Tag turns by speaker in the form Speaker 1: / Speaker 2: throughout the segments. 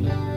Speaker 1: Yeah.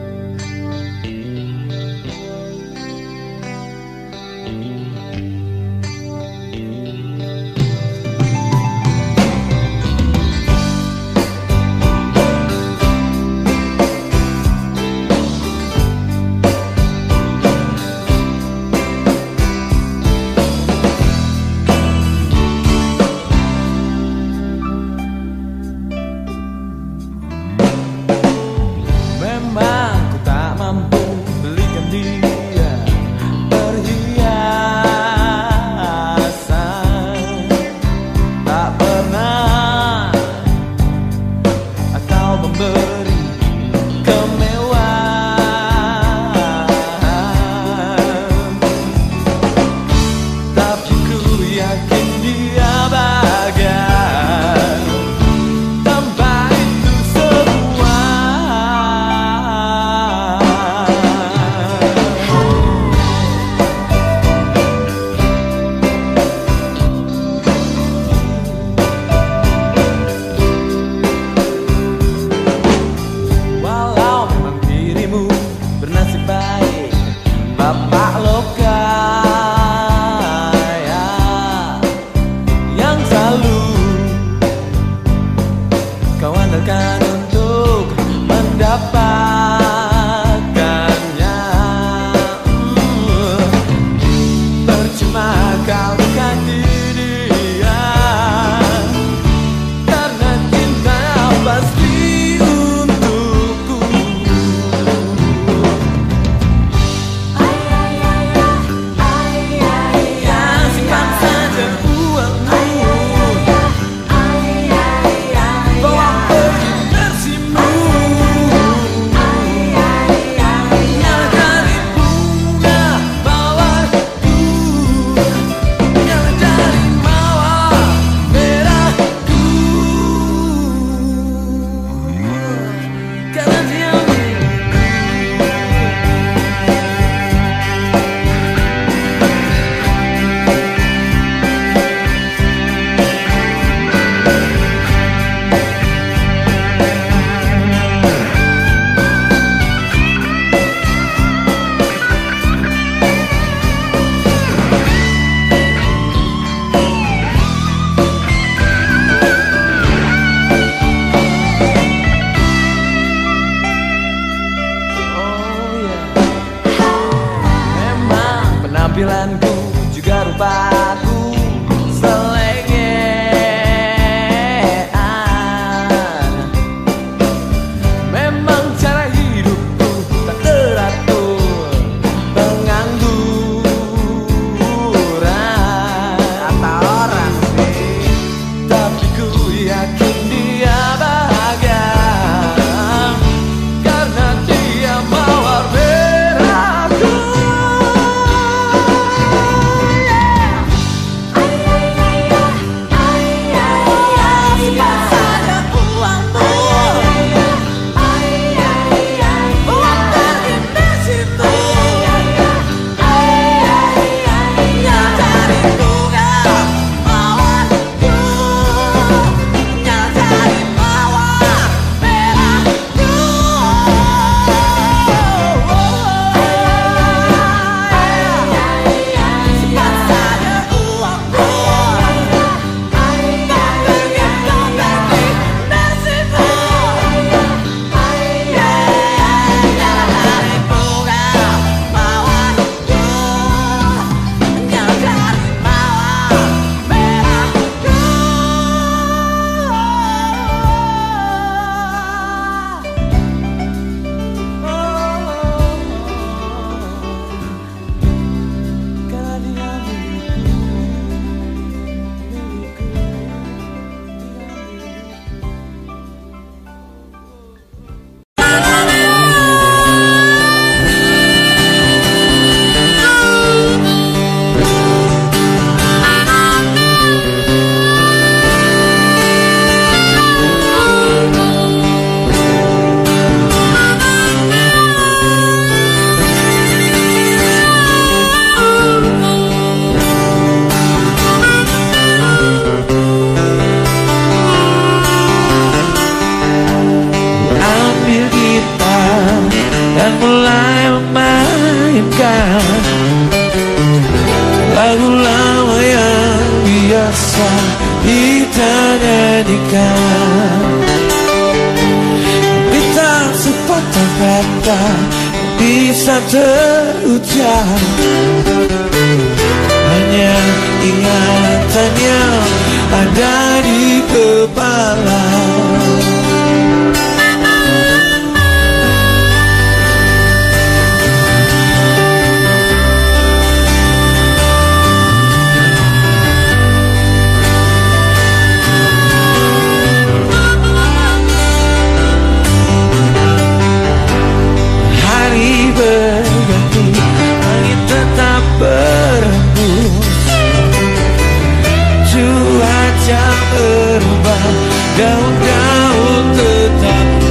Speaker 1: Cuaca berubah, daun-daun tetap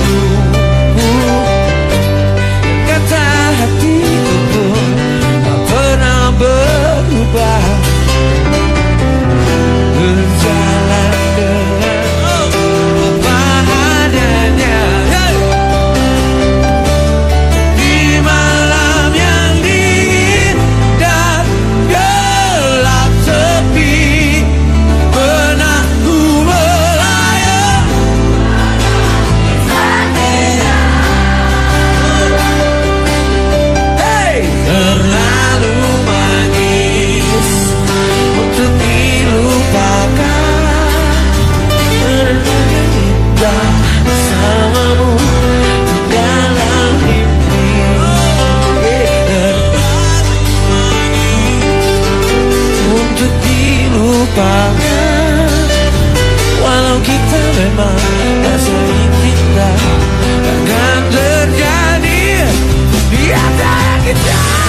Speaker 1: antara kita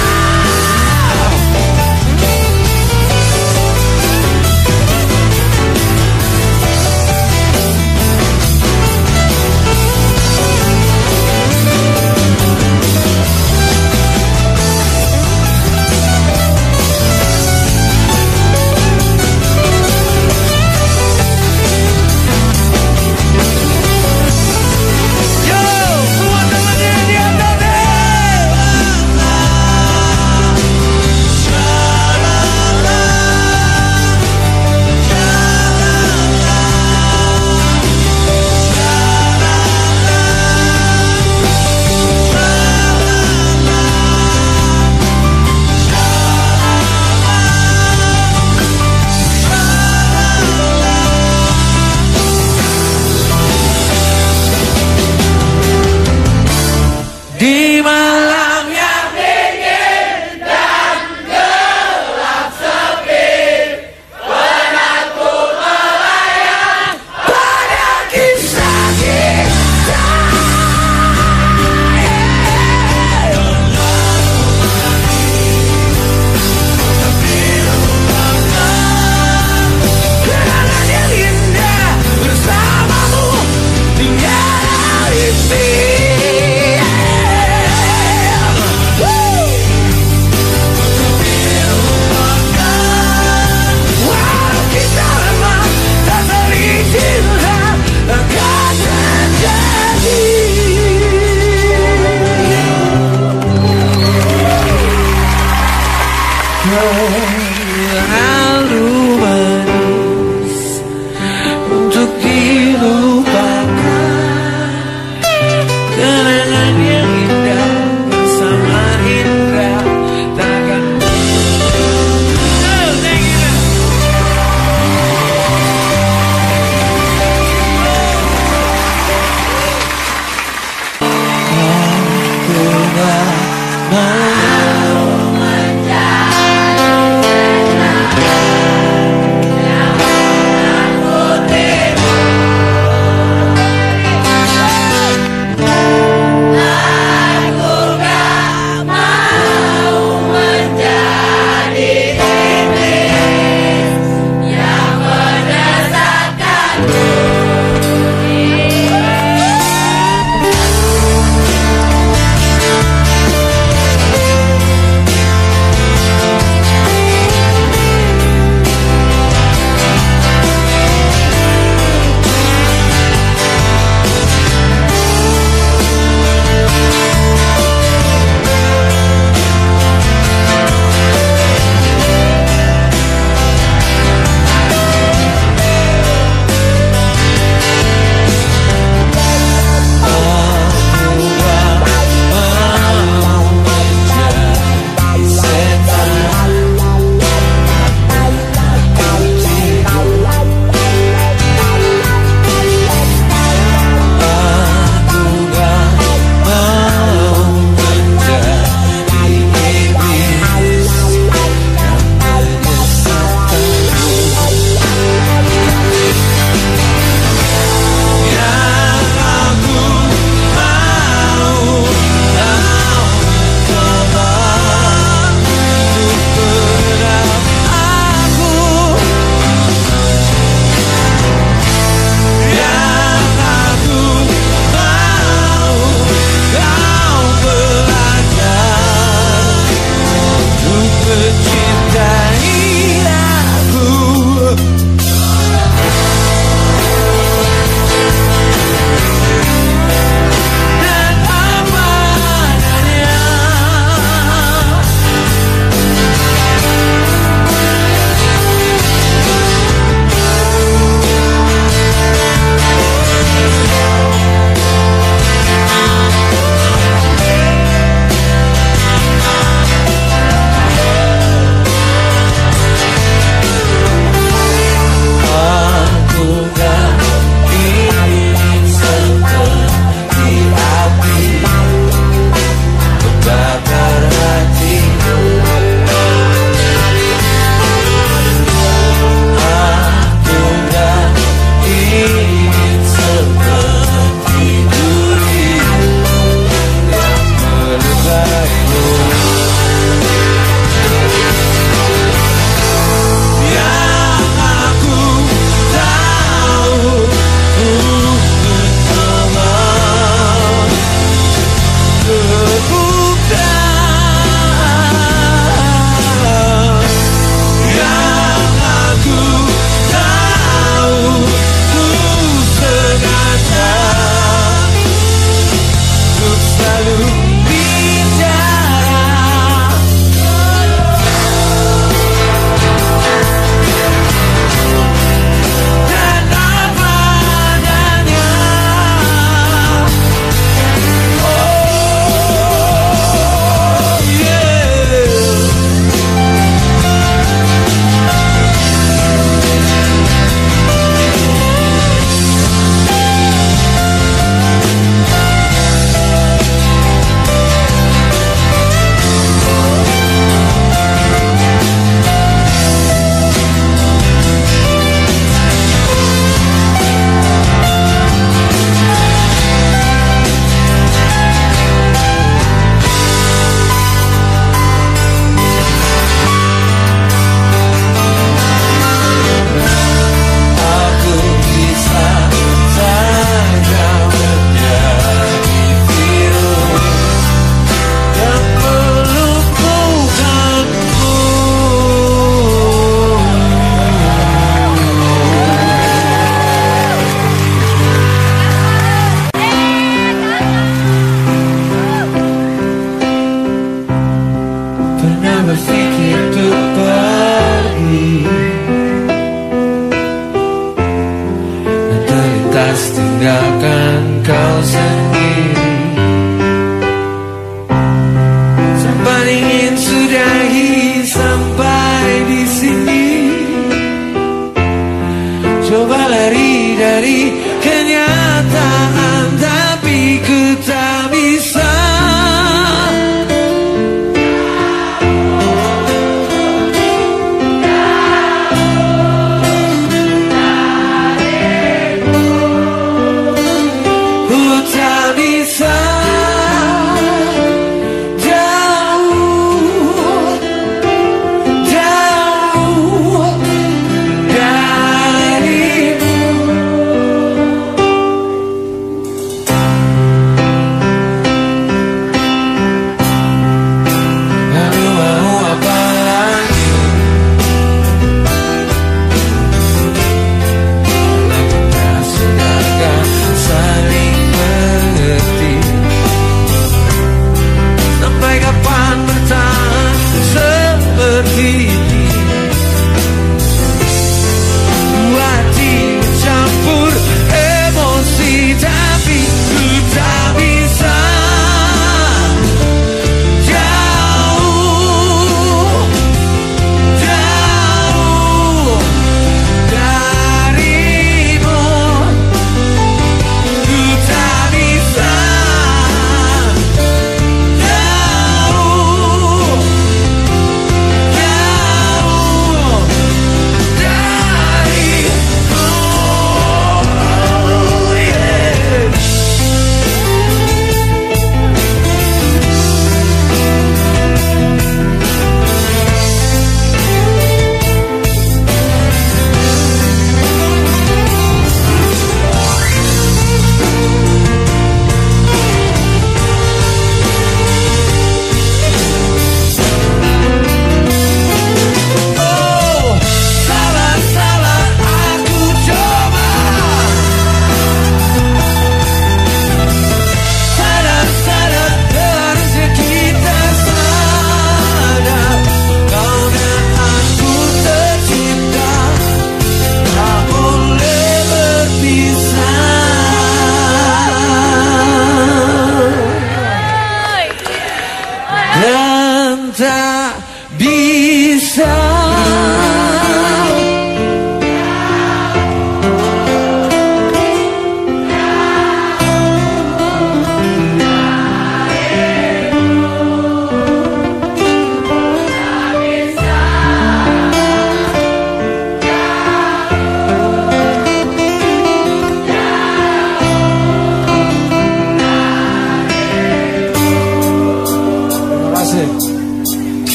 Speaker 1: know that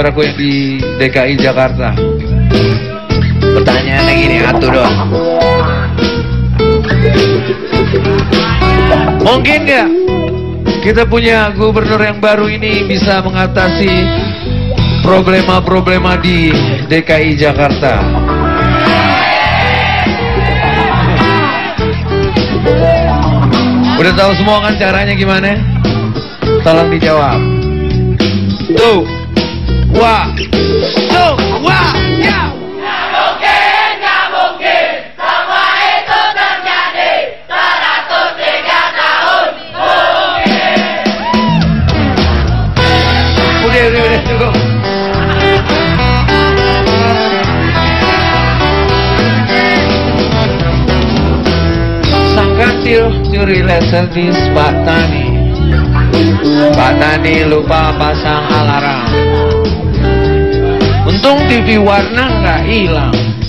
Speaker 1: saudaraku yang di DKI Jakarta. Pertanyaannya gini, atuh dong. Mungkin gak kita punya gubernur yang baru ini bisa mengatasi problema-problema di DKI Jakarta? Udah tahu semua kan caranya gimana? Tolong dijawab. Tuh. Wah. So, wah, ya. Nah mungkin, nah mungkin semua itu terjadi 103 tahun. Mungkin. Udah, udah, udah, cukup. Sang kecil curi laser di Pak Tani. Pak Tani lupa pasang alarm. TV warna nggak hilang.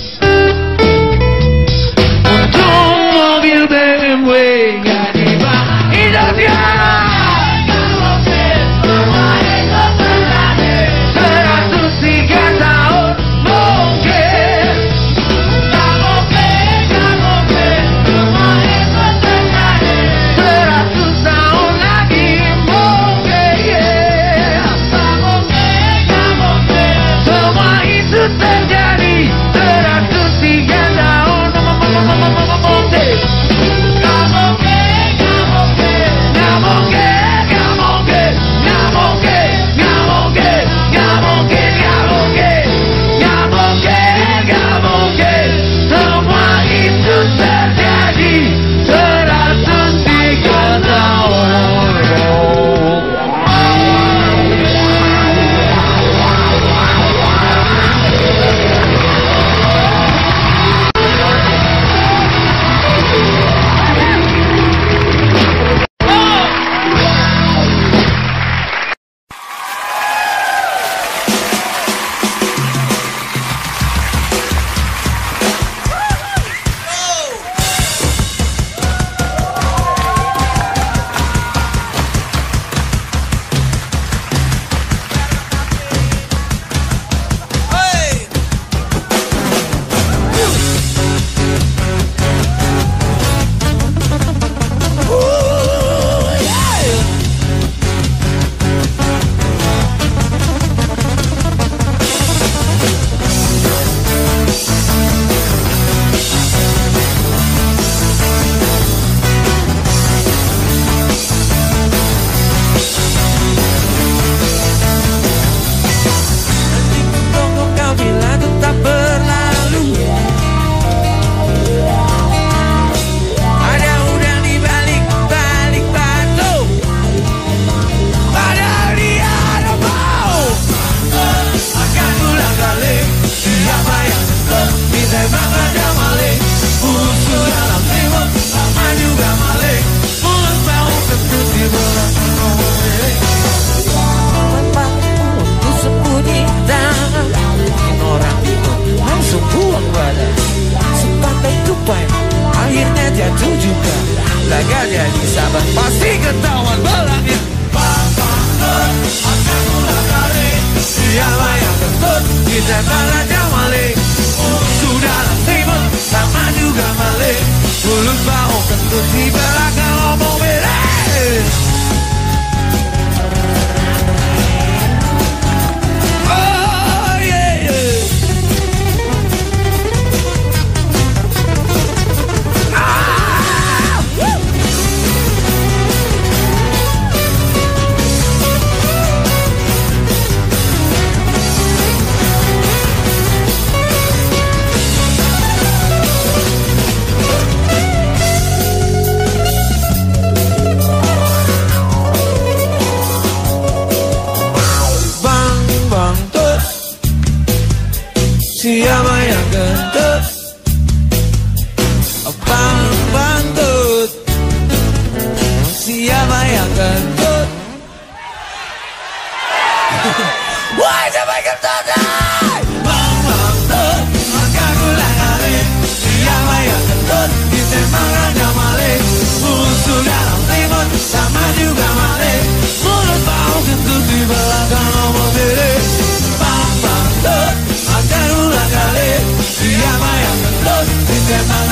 Speaker 1: Yeah.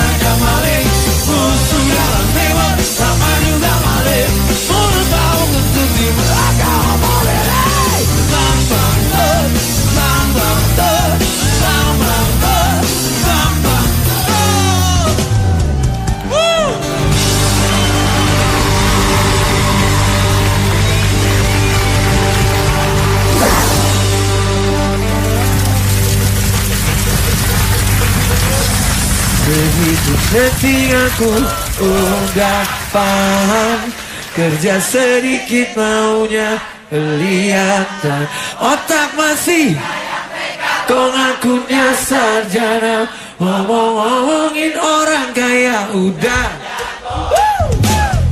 Speaker 1: Nanti aku udah paham. Kerja sedikit maunya kelihatan. Otak masih Kong akunnya sarjana. Ngomong-ngomongin orang kaya udah.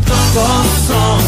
Speaker 1: Kosong.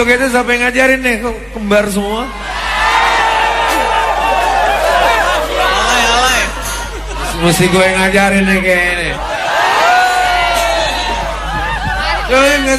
Speaker 1: Jogetnya siapa yang ngajarin nih? Kok kembar semua?
Speaker 2: Alay, alay.
Speaker 1: Mesti gue yang ngajarin nih kayaknya. Coba nggak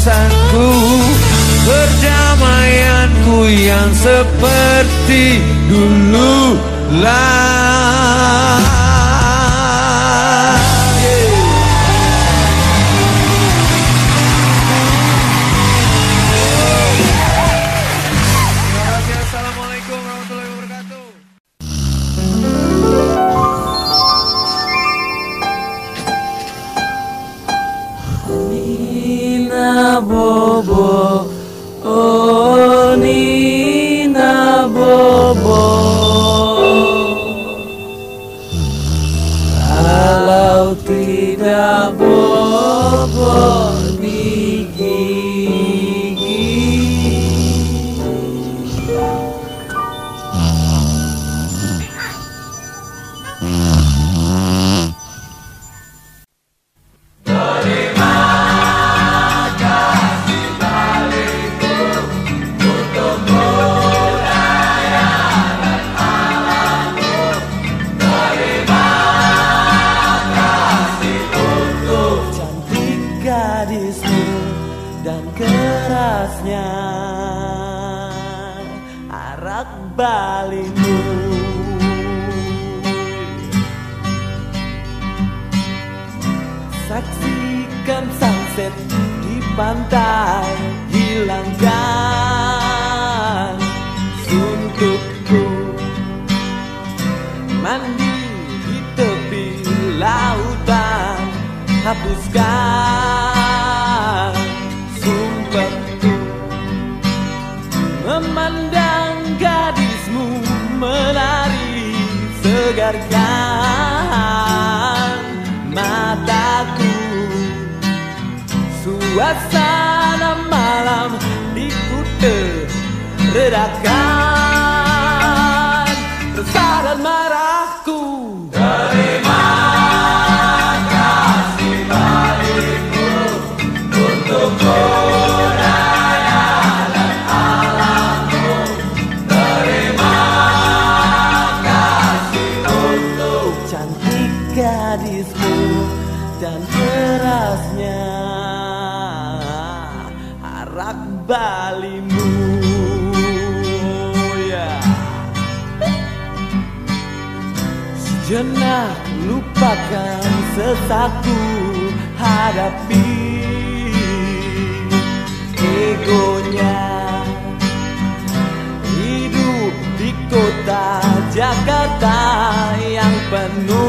Speaker 2: bosanku
Speaker 1: Perdamaianku yang seperti dulu lah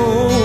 Speaker 3: know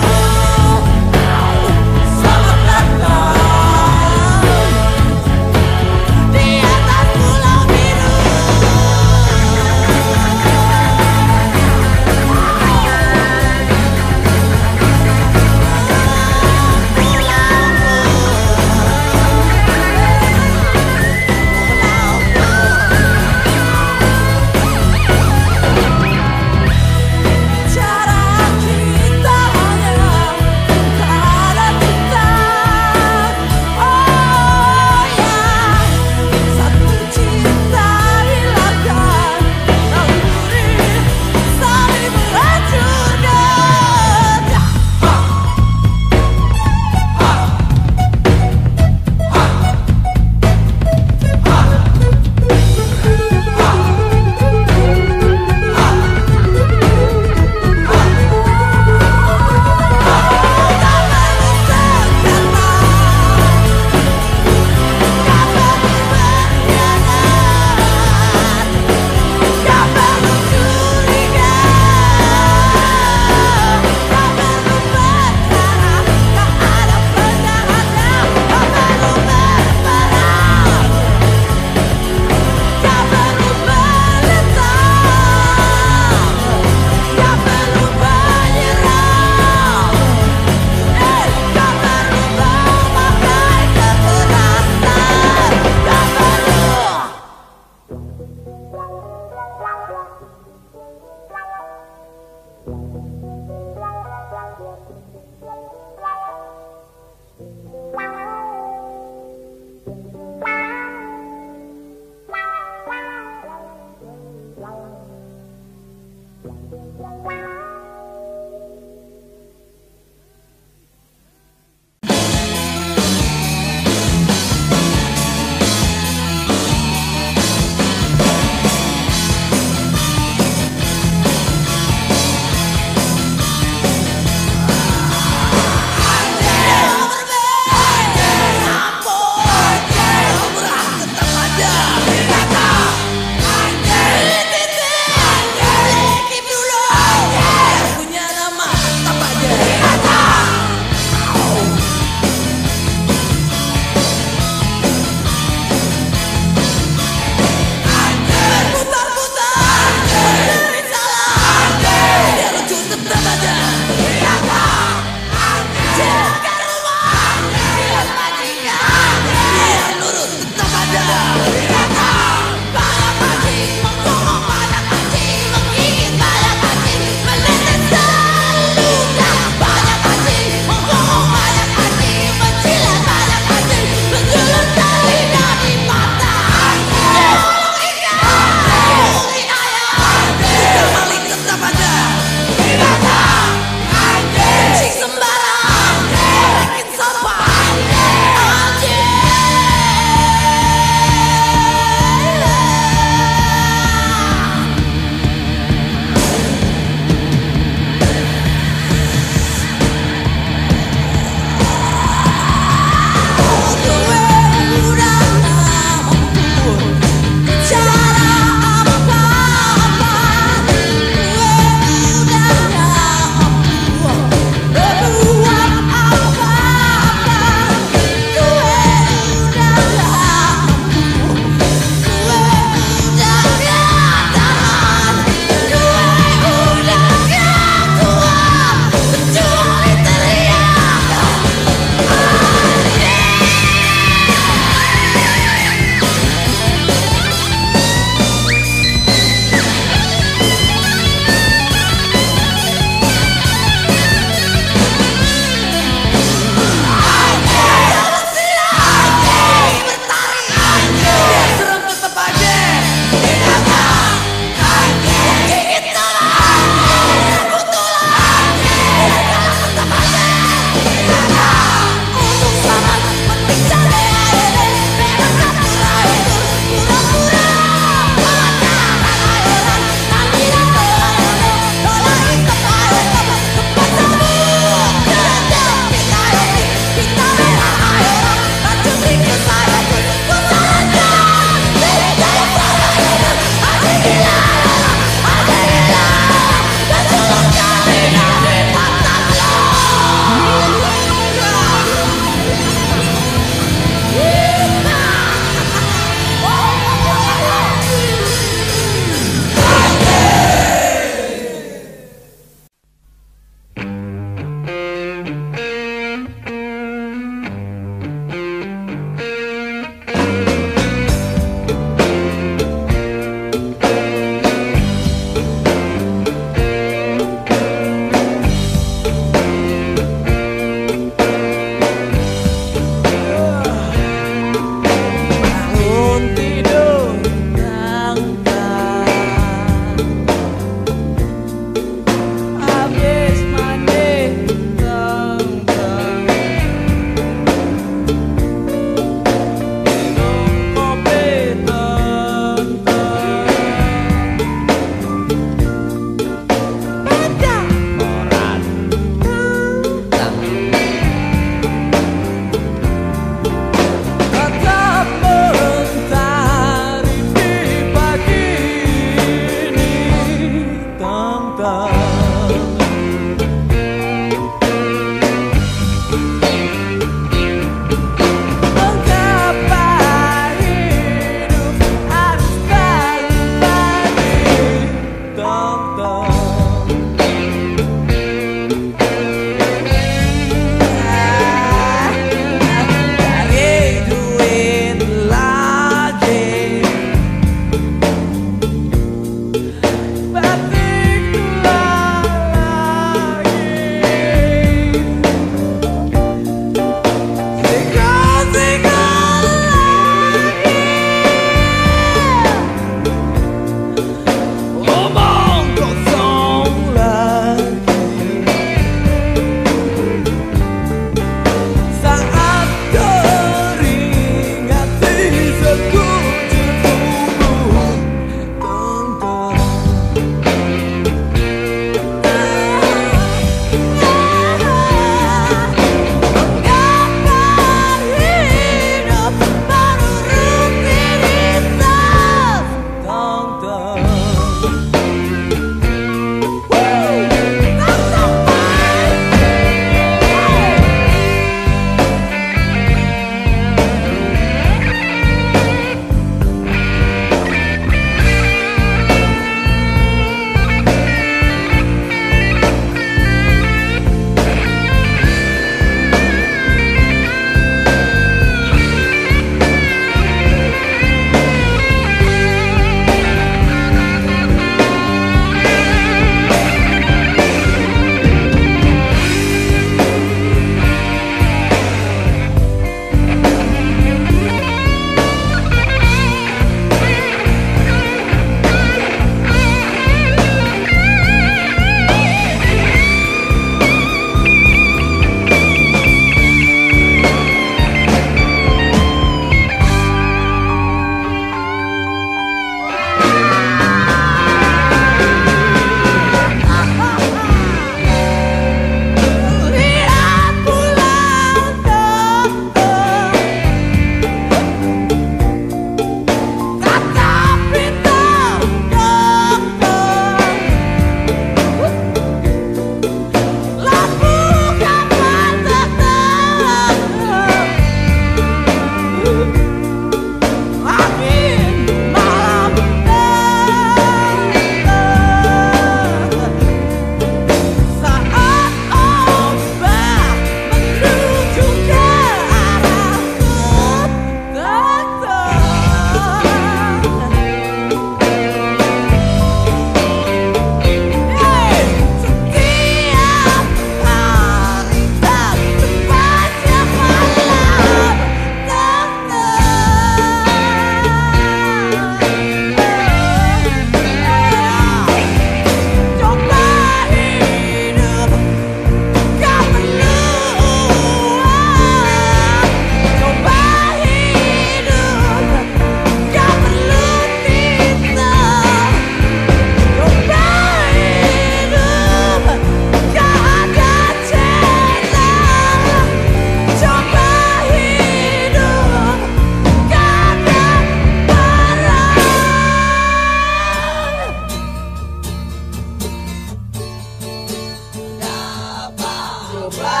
Speaker 3: Global.